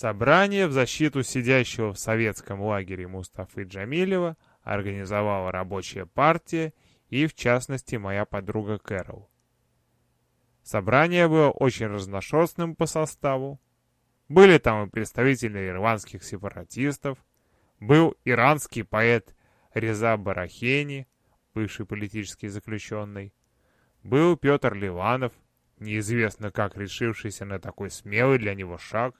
Собрание в защиту сидящего в советском лагере Мустафы Джамилева организовала рабочая партия и, в частности, моя подруга Кэрол. Собрание было очень разношерстным по составу. Были там и представители ирландских сепаратистов, был иранский поэт Реза Барахени, бывший политический заключенный, был Петр Ливанов, неизвестно как решившийся на такой смелый для него шаг,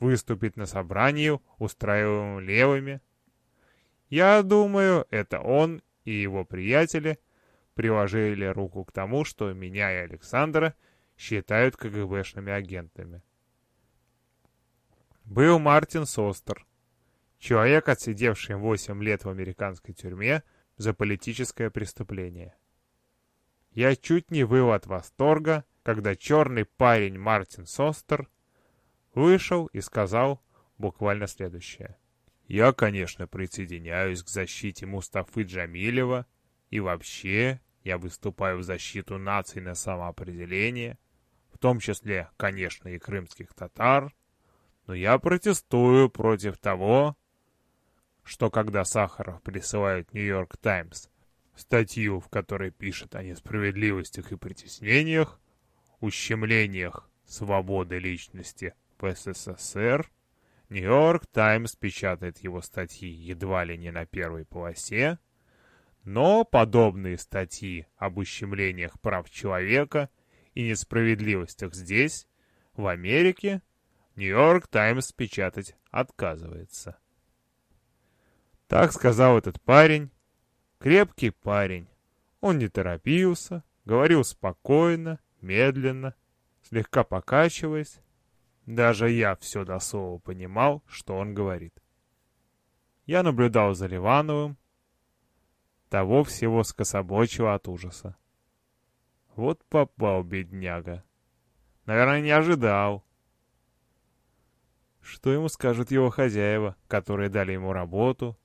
выступить на собрании, устраиваемом левыми. Я думаю, это он и его приятели приложили руку к тому, что меня и Александра считают КГБшными агентами. Был Мартин Состер, человек, отсидевший 8 лет в американской тюрьме за политическое преступление. Я чуть не выл от восторга, когда черный парень Мартин Состер вышел и сказал буквально следующее. «Я, конечно, присоединяюсь к защите Мустафы Джамилева, и вообще я выступаю в защиту наций на самоопределение, в том числе, конечно, и крымских татар, но я протестую против того, что когда Сахаров присылает «Нью-Йорк Таймс» статью, в которой пишет о несправедливостях и притеснениях, ущемлениях свободы личности в СССР, «Нью-Йорк Таймс» печатает его статьи едва ли не на первой полосе, но подобные статьи об ущемлениях прав человека и несправедливостях здесь, в Америке, «Нью-Йорк Таймс» печатать отказывается. Так сказал этот парень. Крепкий парень. Он не торопился, говорил спокойно, медленно, слегка покачиваясь. Даже я все до слова понимал, что он говорит. Я наблюдал за Ливановым. Того всего скособочило от ужаса. Вот попал бедняга. Наверное, не ожидал. Что ему скажут его хозяева, которые дали ему работу,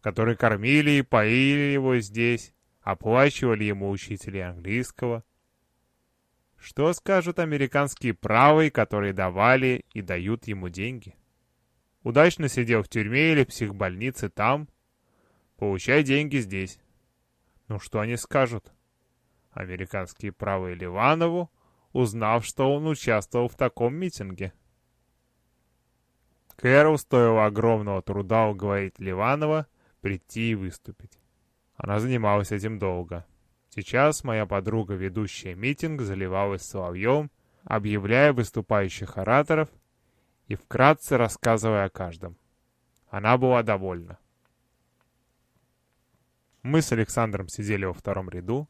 которые кормили и поили его здесь, оплачивали ему учителей английского. Что скажут американские правые, которые давали и дают ему деньги? Удачно сидел в тюрьме или психбольнице там, получай деньги здесь. Ну что они скажут? Американские правые Ливанову, узнав, что он участвовал в таком митинге. Кэрол стоило огромного труда уговорить Ливанова прийти и выступить. Она занималась этим долго. Сейчас моя подруга, ведущая митинг, заливалась соловьем, объявляя выступающих ораторов и вкратце рассказывая о каждом. Она была довольна. Мы с Александром сидели во втором ряду.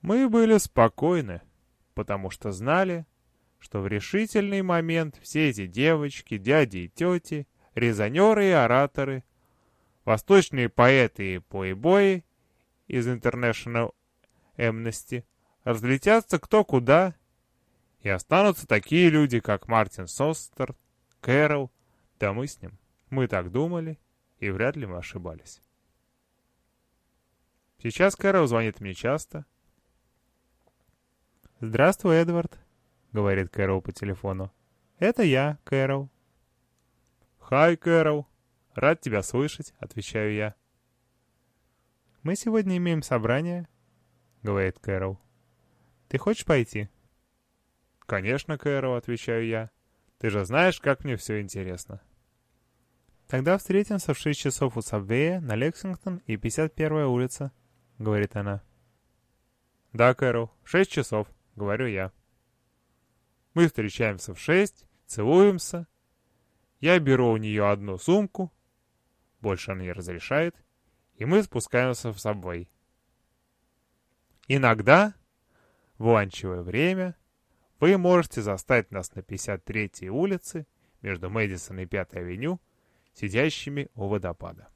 Мы были спокойны, потому что знали, что в решительный момент все эти девочки, дяди и тети, резонеры и ораторы Восточные поэты и плейбои из International Amnesty разлетятся кто куда, и останутся такие люди, как Мартин Состер, Кэрол, да мы с ним. Мы так думали, и вряд ли мы ошибались. Сейчас Кэрол звонит мне часто. «Здравствуй, Эдвард», — говорит Кэрол по телефону. «Это я, Кэрол». «Хай, Кэрол», «Рад тебя слышать», — отвечаю я. «Мы сегодня имеем собрание», — говорит Кэрол. «Ты хочешь пойти?» «Конечно, Кэрол», — отвечаю я. «Ты же знаешь, как мне все интересно». «Тогда встретимся в 6 часов у Сабвея на Лексингтон и 51-я улица», — говорит она. «Да, Кэрол, 6 часов», — говорю я. Мы встречаемся в 6, целуемся. Я беру у нее одну сумку, больше она не разрешает, и мы спускаемся в собой. Иногда, в ланчевое время, вы можете застать нас на 53-й улице между Мэдисон и 5-й авеню, сидящими у водопада.